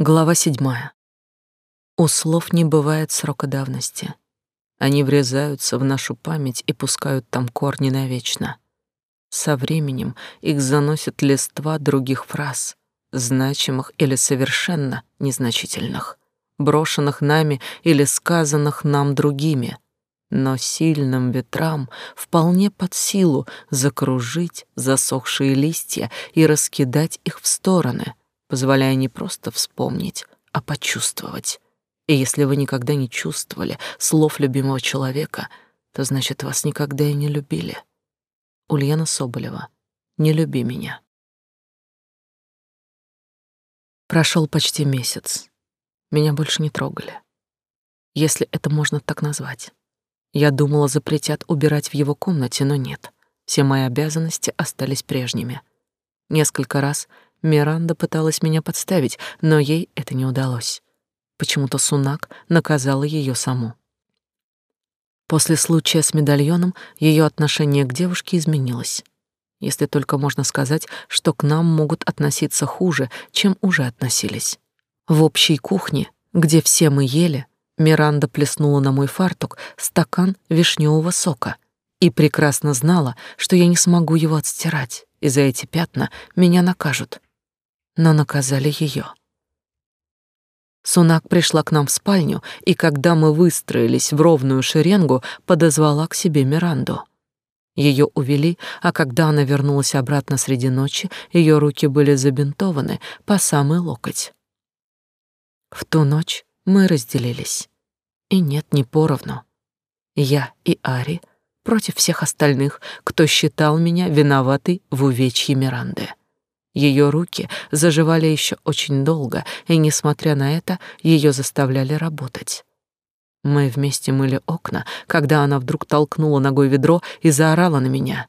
Глава седьмая. У слов не бывает срока давности. Они врезаются в нашу память и пускают там корни навечно. Со временем их заносят листва других фраз, значимых или совершенно незначительных, брошенных нами или сказанных нам другими, но сильным ветрам вполне под силу закружить засохшие листья и раскидать их в стороны, позволяя не просто вспомнить, а почувствовать. И если вы никогда не чувствовали слов любимого человека, то значит, вас никогда и не любили. Ульяна Соболева. Не люби меня. Прошел почти месяц. Меня больше не трогали. Если это можно так назвать. Я думала, запретят убирать в его комнате, но нет. Все мои обязанности остались прежними. Несколько раз Миранда пыталась меня подставить, но ей это не удалось. Почему-то Сунак наказала ее саму. После случая с медальоном ее отношение к девушке изменилось. Если только можно сказать, что к нам могут относиться хуже, чем уже относились. В общей кухне, где все мы ели, Миранда плеснула на мой фартук стакан вишневого сока и прекрасно знала, что я не смогу его отстирать, и за эти пятна меня накажут но наказали ее. Сунак пришла к нам в спальню, и когда мы выстроились в ровную шеренгу, подозвала к себе Миранду. Ее увели, а когда она вернулась обратно среди ночи, ее руки были забинтованы по самый локоть. В ту ночь мы разделились. И нет, не поровну. Я и Ари против всех остальных, кто считал меня виноватой в увечье Миранды. Ее руки заживали еще очень долго, и, несмотря на это, ее заставляли работать. Мы вместе мыли окна, когда она вдруг толкнула ногой ведро и заорала на меня.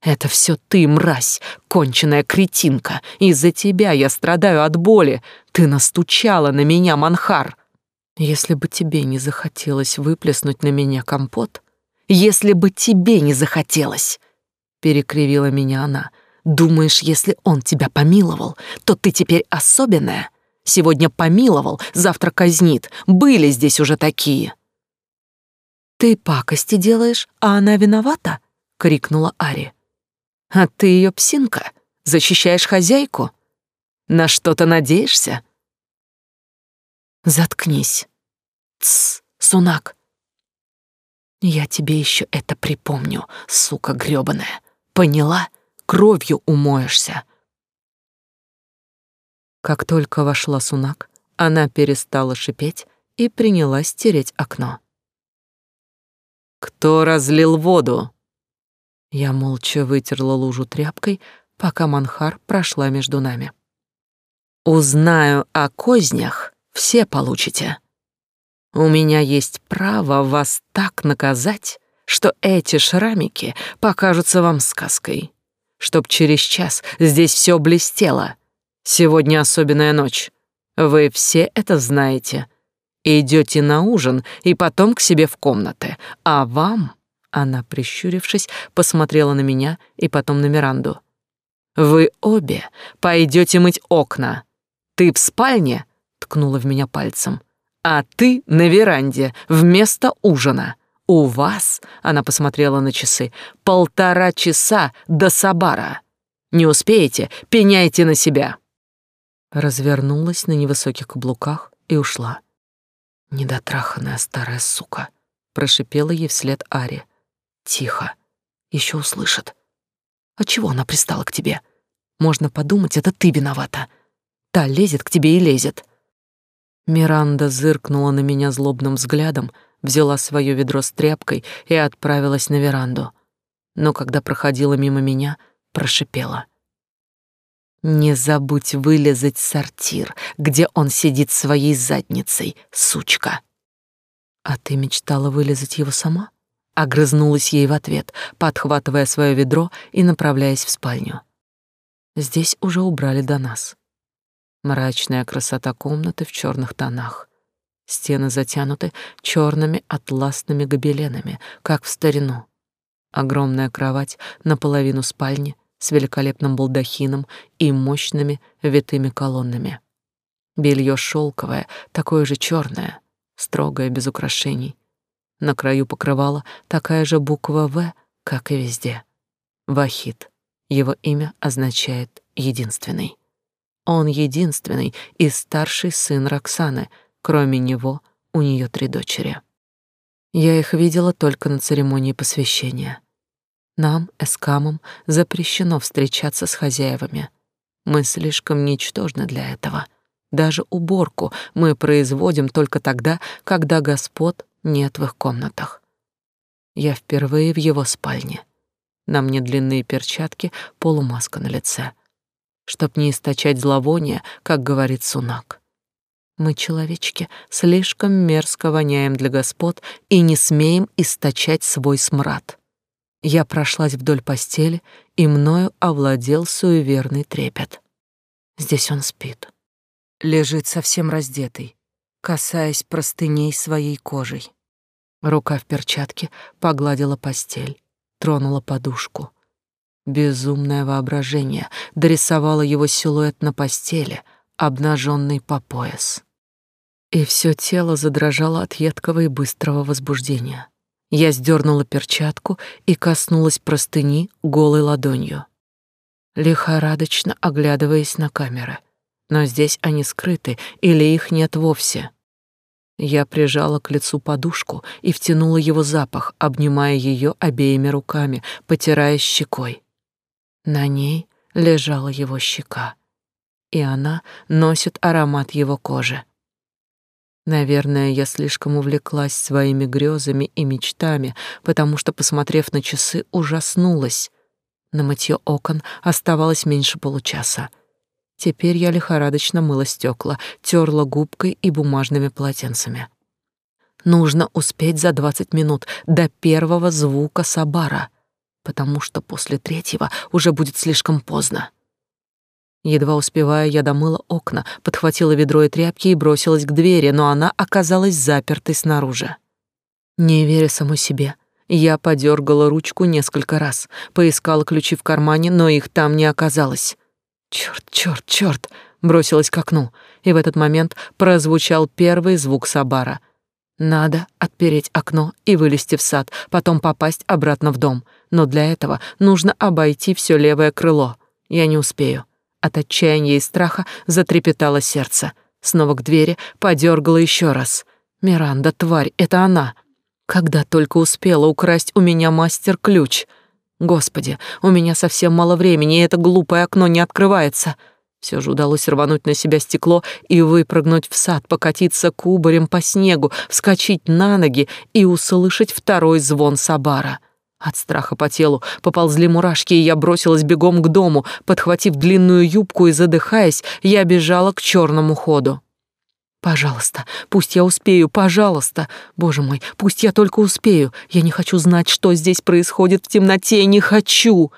«Это все ты, мразь, конченая кретинка! Из-за тебя я страдаю от боли! Ты настучала на меня, Манхар!» «Если бы тебе не захотелось выплеснуть на меня компот, если бы тебе не захотелось!» Перекривила меня она — Думаешь, если он тебя помиловал, то ты теперь особенная? Сегодня помиловал, завтра казнит. Были здесь уже такие. Ты пакости делаешь, а она виновата? крикнула Ари. А ты ее псинка, защищаешь хозяйку? На что-то надеешься? Заткнись. Тс, Сунак. Я тебе еще это припомню, сука грёбаная. Поняла? Кровью умоешься. Как только вошла Сунак, она перестала шипеть и принялась тереть окно. «Кто разлил воду?» Я молча вытерла лужу тряпкой, пока Манхар прошла между нами. «Узнаю о кознях, все получите. У меня есть право вас так наказать, что эти шрамики покажутся вам сказкой чтоб через час здесь все блестело. Сегодня особенная ночь. Вы все это знаете. Идете на ужин и потом к себе в комнаты. А вам, она, прищурившись, посмотрела на меня и потом на Миранду. Вы обе пойдете мыть окна. Ты в спальне, ткнула в меня пальцем, а ты на веранде вместо ужина. «У вас, — она посмотрела на часы, — полтора часа до Сабара. Не успеете, пеняйте на себя». Развернулась на невысоких каблуках и ушла. «Недотраханная старая сука», — прошипела ей вслед Ари. «Тихо, еще услышат. А чего она пристала к тебе? Можно подумать, это ты виновата. Та лезет к тебе и лезет». Миранда зыркнула на меня злобным взглядом, — взяла свое ведро с тряпкой и отправилась на веранду. Но когда проходила мимо меня, прошипела. «Не забудь вылезать сортир, где он сидит своей задницей, сучка!» «А ты мечтала вылезать его сама?» Огрызнулась ей в ответ, подхватывая свое ведро и направляясь в спальню. Здесь уже убрали до нас. Мрачная красота комнаты в черных тонах. Стены затянуты черными атласными гобеленами, как в старину. Огромная кровать наполовину спальни с великолепным балдахином и мощными витыми колоннами. Белье шелковое, такое же черное, строгое, без украшений. На краю покрывала такая же буква «В», как и везде. Вахид. Его имя означает «единственный». Он единственный и старший сын Роксаны. Кроме него у нее три дочери. Я их видела только на церемонии посвящения. Нам, эскамам, запрещено встречаться с хозяевами. Мы слишком ничтожны для этого. Даже уборку мы производим только тогда, когда господ нет в их комнатах. Я впервые в его спальне. На мне длинные перчатки, полумаска на лице. Чтоб не источать зловоние, как говорит Сунак. Мы, человечки, слишком мерзко воняем для господ и не смеем источать свой смрад. Я прошлась вдоль постели, и мною овладел суеверный трепет. Здесь он спит. Лежит совсем раздетый, касаясь простыней своей кожей. Рука в перчатке погладила постель, тронула подушку. Безумное воображение дорисовало его силуэт на постели, обнаженный по пояс. И все тело задрожало от едкого и быстрого возбуждения. Я сдернула перчатку и коснулась простыни голой ладонью, лихорадочно оглядываясь на камеры. Но здесь они скрыты или их нет вовсе. Я прижала к лицу подушку и втянула его запах, обнимая ее обеими руками, потирая щекой. На ней лежала его щека, и она носит аромат его кожи. Наверное, я слишком увлеклась своими грезами и мечтами, потому что, посмотрев на часы, ужаснулась. На мытье окон оставалось меньше получаса. Теперь я лихорадочно мыла стекла, терла губкой и бумажными полотенцами. Нужно успеть за двадцать минут до первого звука сабара, потому что после третьего уже будет слишком поздно. Едва успевая, я домыла окна, подхватила ведро и тряпки и бросилась к двери, но она оказалась запертой снаружи. Не веря самой себе, я подергала ручку несколько раз, поискала ключи в кармане, но их там не оказалось. Черт, черт, черт! бросилась к окну, и в этот момент прозвучал первый звук Сабара. Надо отпереть окно и вылезти в сад, потом попасть обратно в дом. Но для этого нужно обойти все левое крыло. Я не успею. От отчаяния и страха затрепетало сердце. Снова к двери подергала еще раз. Миранда, тварь, это она. Когда только успела украсть у меня мастер-ключ. Господи, у меня совсем мало времени, и это глупое окно не открывается. Все же удалось рвануть на себя стекло и выпрыгнуть в сад, покатиться кубарем по снегу, вскочить на ноги и услышать второй звон Сабара. От страха по телу поползли мурашки, и я бросилась бегом к дому. Подхватив длинную юбку и задыхаясь, я бежала к черному ходу. Пожалуйста, пусть я успею, пожалуйста. Боже мой, пусть я только успею. Я не хочу знать, что здесь происходит в темноте, не хочу.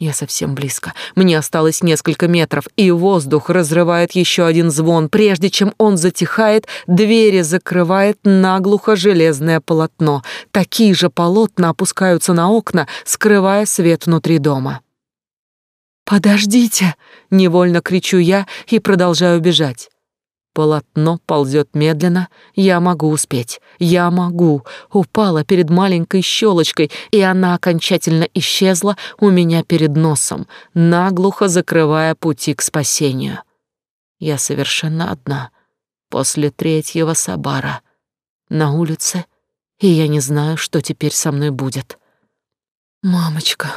Я совсем близко. Мне осталось несколько метров, и воздух разрывает еще один звон. Прежде чем он затихает, двери закрывает наглухо железное полотно. Такие же полотна опускаются на окна, скрывая свет внутри дома. «Подождите!» — невольно кричу я и продолжаю бежать. Полотно ползет медленно. Я могу успеть. Я могу. Упала перед маленькой щелочкой, и она окончательно исчезла у меня перед носом, наглухо закрывая пути к спасению. Я совершенно одна. После третьего сабара. На улице, и я не знаю, что теперь со мной будет. Мамочка.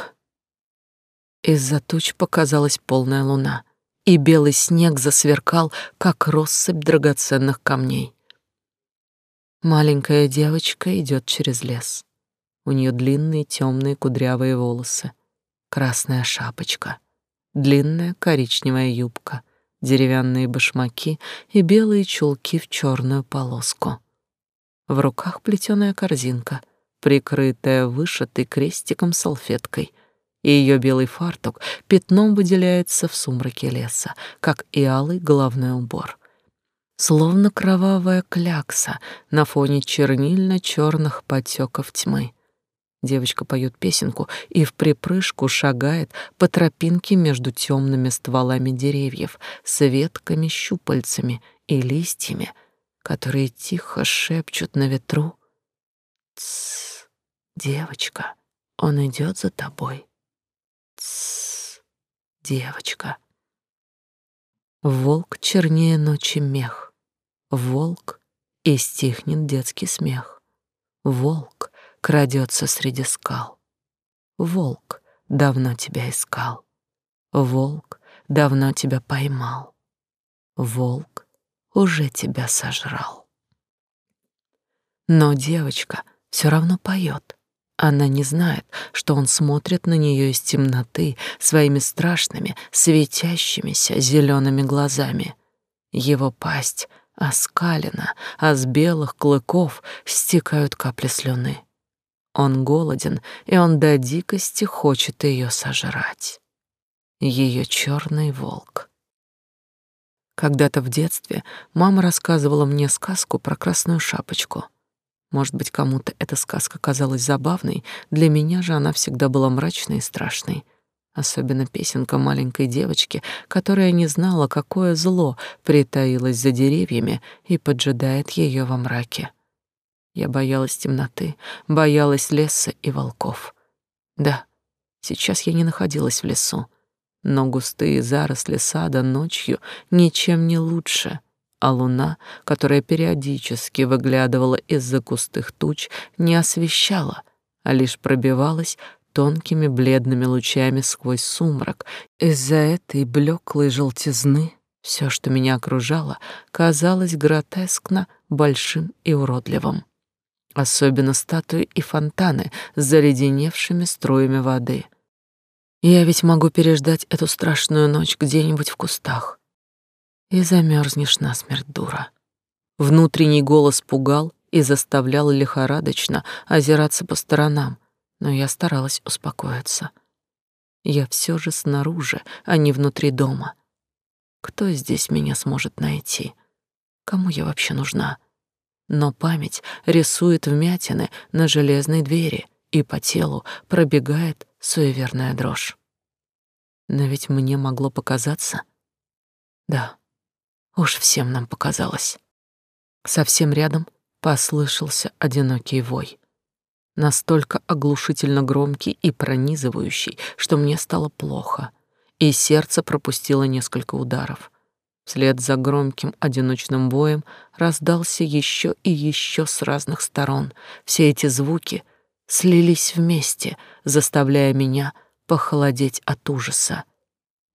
Из-за туч показалась полная луна и белый снег засверкал, как россыпь драгоценных камней. Маленькая девочка идет через лес. У нее длинные темные кудрявые волосы, красная шапочка, длинная коричневая юбка, деревянные башмаки и белые чулки в черную полоску. В руках плетеная корзинка, прикрытая вышитой крестиком салфеткой — и ее белый фартук пятном выделяется в сумраке леса, как и алый головной убор. Словно кровавая клякса на фоне чернильно черных потеков тьмы. Девочка поет песенку и в припрыжку шагает по тропинке между темными стволами деревьев с ветками, щупальцами и листьями, которые тихо шепчут на ветру. «Тссс, девочка, он идет за тобой. Девочка». Волк чернее ночи мех. Волк, и стихнет детский смех. Волк, крадется среди скал. Волк давно тебя искал. Волк давно тебя поймал. Волк уже тебя сожрал. Но девочка все равно поет. Она не знает, что он смотрит на нее из темноты своими страшными, светящимися зелеными глазами. Его пасть оскалена, а с белых клыков стекают капли слюны. Он голоден, и он до дикости хочет ее сожрать. Ее черный волк. Когда-то в детстве мама рассказывала мне сказку про красную шапочку. Может быть, кому-то эта сказка казалась забавной, для меня же она всегда была мрачной и страшной. Особенно песенка маленькой девочки, которая не знала, какое зло притаилось за деревьями и поджидает ее во мраке. Я боялась темноты, боялась леса и волков. Да, сейчас я не находилась в лесу, но густые заросли сада ночью ничем не лучше, а луна, которая периодически выглядывала из-за густых туч, не освещала, а лишь пробивалась тонкими бледными лучами сквозь сумрак. Из-за этой блеклой желтизны все, что меня окружало, казалось гротескно большим и уродливым особенно статуи и фонтаны с заледеневшими струями воды. Я ведь могу переждать эту страшную ночь где-нибудь в кустах. И замерзнешь насмерть, дура. Внутренний голос пугал и заставлял лихорадочно озираться по сторонам, но я старалась успокоиться. Я все же снаружи, а не внутри дома. Кто здесь меня сможет найти? Кому я вообще нужна? но память рисует вмятины на железной двери, и по телу пробегает суеверная дрожь. Но ведь мне могло показаться... Да, уж всем нам показалось. Совсем рядом послышался одинокий вой. Настолько оглушительно громкий и пронизывающий, что мне стало плохо, и сердце пропустило несколько ударов. Вслед за громким одиночным боем раздался еще и еще с разных сторон. Все эти звуки слились вместе, заставляя меня похолодеть от ужаса.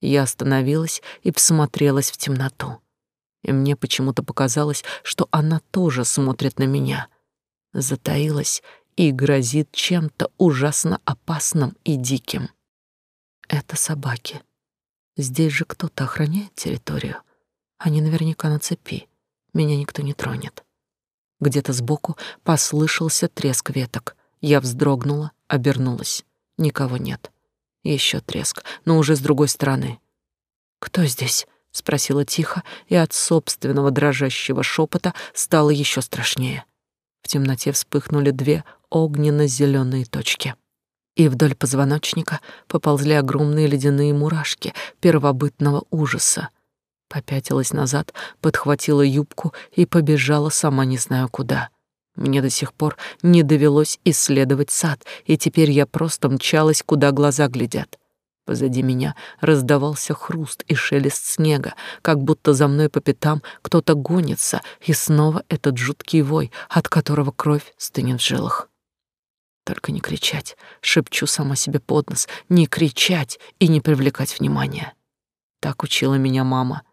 Я остановилась и всмотрелась в темноту. И мне почему-то показалось, что она тоже смотрит на меня. Затаилась и грозит чем-то ужасно опасным и диким. Это собаки. Здесь же кто-то охраняет территорию. Они наверняка на цепи. Меня никто не тронет. Где-то сбоку послышался треск веток. Я вздрогнула, обернулась. Никого нет. Еще треск, но уже с другой стороны. «Кто здесь?» — спросила тихо, и от собственного дрожащего шепота стало еще страшнее. В темноте вспыхнули две огненно-зеленые точки. И вдоль позвоночника поползли огромные ледяные мурашки первобытного ужаса. Попятилась назад, подхватила юбку и побежала сама не знаю куда. Мне до сих пор не довелось исследовать сад, и теперь я просто мчалась, куда глаза глядят. Позади меня раздавался хруст и шелест снега, как будто за мной по пятам кто-то гонится, и снова этот жуткий вой, от которого кровь стынет в жилах. Только не кричать, шепчу сама себе под нос, не кричать и не привлекать внимания. Так учила меня мама,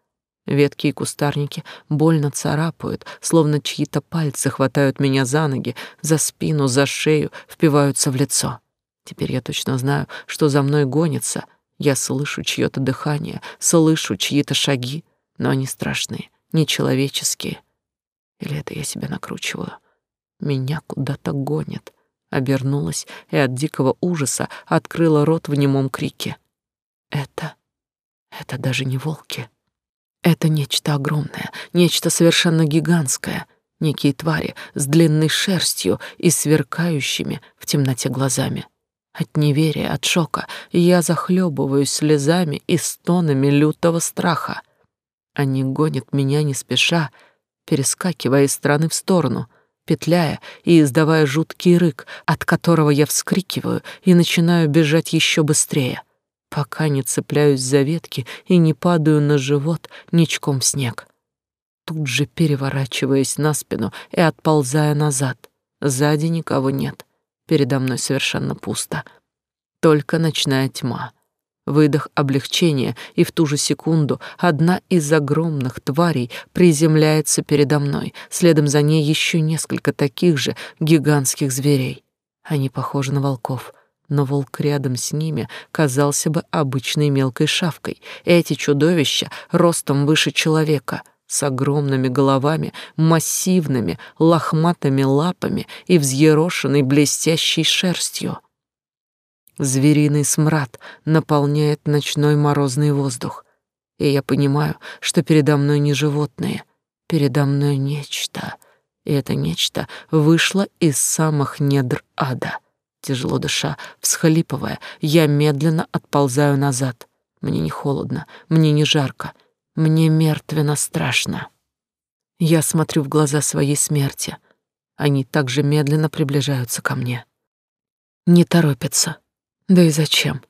Ветки и кустарники больно царапают, словно чьи-то пальцы хватают меня за ноги, за спину, за шею, впиваются в лицо. Теперь я точно знаю, что за мной гонится. Я слышу чьё-то дыхание, слышу чьи-то шаги, но они страшные, нечеловеческие. Или это я себя накручиваю? Меня куда-то гонят. Обернулась и от дикого ужаса открыла рот в немом крике. Это... это даже не волки. Это нечто огромное, нечто совершенно гигантское. некие твари с длинной шерстью и сверкающими в темноте глазами. От неверия, от шока я захлебываюсь слезами и стонами лютого страха. Они гонят меня не спеша, перескакивая из стороны в сторону, петляя и издавая жуткий рык, от которого я вскрикиваю и начинаю бежать еще быстрее, пока не цепляюсь за ветки и не падаю на живот ничком в снег. Тут же переворачиваясь на спину и отползая назад. Сзади никого нет. Передо мной совершенно пусто. Только ночная тьма. Выдох облегчения, и в ту же секунду одна из огромных тварей приземляется передо мной, следом за ней еще несколько таких же гигантских зверей. Они похожи на волков, но волк рядом с ними казался бы обычной мелкой шавкой. Эти чудовища ростом выше человека — с огромными головами, массивными лохматыми лапами и взъерошенной блестящей шерстью. Звериный смрад наполняет ночной морозный воздух, и я понимаю, что передо мной не животные, передо мной нечто, и это нечто вышло из самых недр ада. Тяжело дыша, всхлипывая, я медленно отползаю назад. Мне не холодно, мне не жарко, мне мертвенно страшно. Я смотрю в глаза своей смерти. Они также медленно приближаются ко мне. Не торопятся, да и зачем?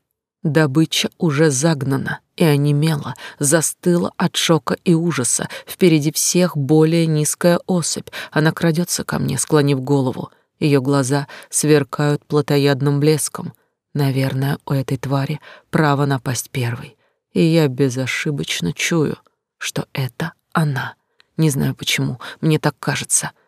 Добыча уже загнана и онемела, застыла от шока и ужаса. Впереди всех более низкая особь. Она крадется ко мне, склонив голову. Ее глаза сверкают плотоядным блеском. Наверное, у этой твари право напасть первой. И я безошибочно чую, что это она. Не знаю почему, мне так кажется —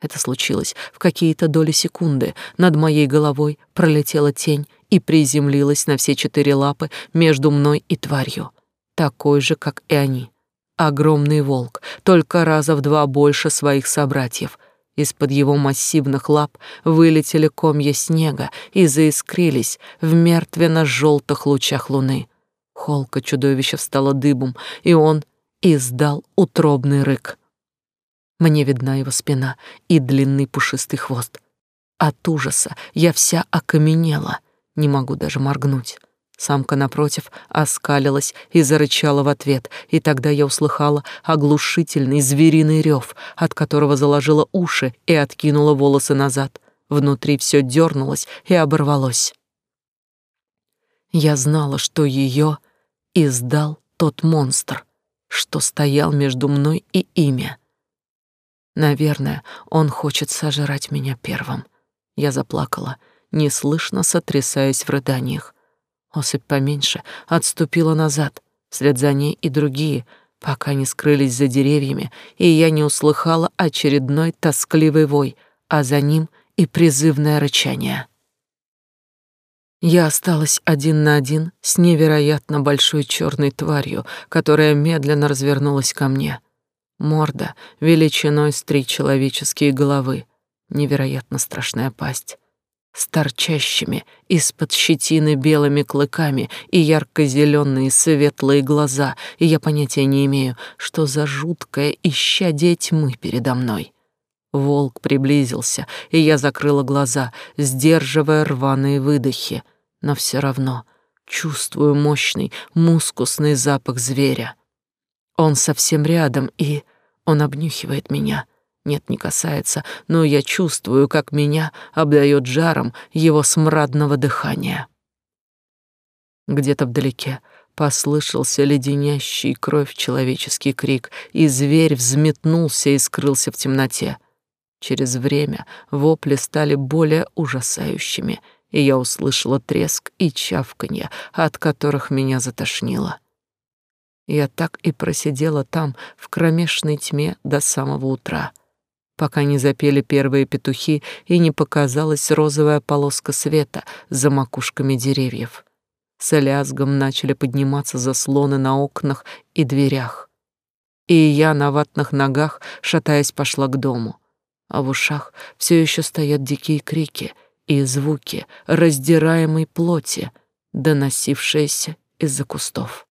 это случилось в какие-то доли секунды. Над моей головой пролетела тень и приземлилась на все четыре лапы между мной и тварью. Такой же, как и они. Огромный волк, только раза в два больше своих собратьев. Из-под его массивных лап вылетели комья снега и заискрились в мертвенно-желтых лучах луны. Холка чудовища встала дыбом, и он издал утробный рык. Мне видна его спина и длинный пушистый хвост. От ужаса я вся окаменела, не могу даже моргнуть. Самка напротив оскалилась и зарычала в ответ, и тогда я услыхала оглушительный звериный рев, от которого заложила уши и откинула волосы назад. Внутри все дернулось и оборвалось. Я знала, что ее издал тот монстр, что стоял между мной и имя. Наверное, он хочет сожрать меня первым. Я заплакала, неслышно сотрясаясь в рыданиях. Особь поменьше отступила назад, вслед за ней и другие, пока не скрылись за деревьями, и я не услыхала очередной тоскливый вой, а за ним и призывное рычание. Я осталась один на один с невероятно большой черной тварью, которая медленно развернулась ко мне — Морда величиной с три человеческие головы, невероятно страшная пасть, с торчащими из-под щетины белыми клыками и ярко-зеленые светлые глаза, и я понятия не имею, что за жуткое исчадие тьмы передо мной. Волк приблизился, и я закрыла глаза, сдерживая рваные выдохи, но все равно чувствую мощный мускусный запах зверя. Он совсем рядом, и он обнюхивает меня. Нет, не касается, но я чувствую, как меня обдает жаром его смрадного дыхания. Где-то вдалеке послышался леденящий кровь человеческий крик, и зверь взметнулся и скрылся в темноте. Через время вопли стали более ужасающими, и я услышала треск и чавканье, от которых меня затошнило. Я так и просидела там, в кромешной тьме, до самого утра, пока не запели первые петухи и не показалась розовая полоска света за макушками деревьев. С лязгом начали подниматься заслоны на окнах и дверях. И я на ватных ногах, шатаясь, пошла к дому. А в ушах все еще стоят дикие крики и звуки раздираемой плоти, доносившиеся из-за кустов.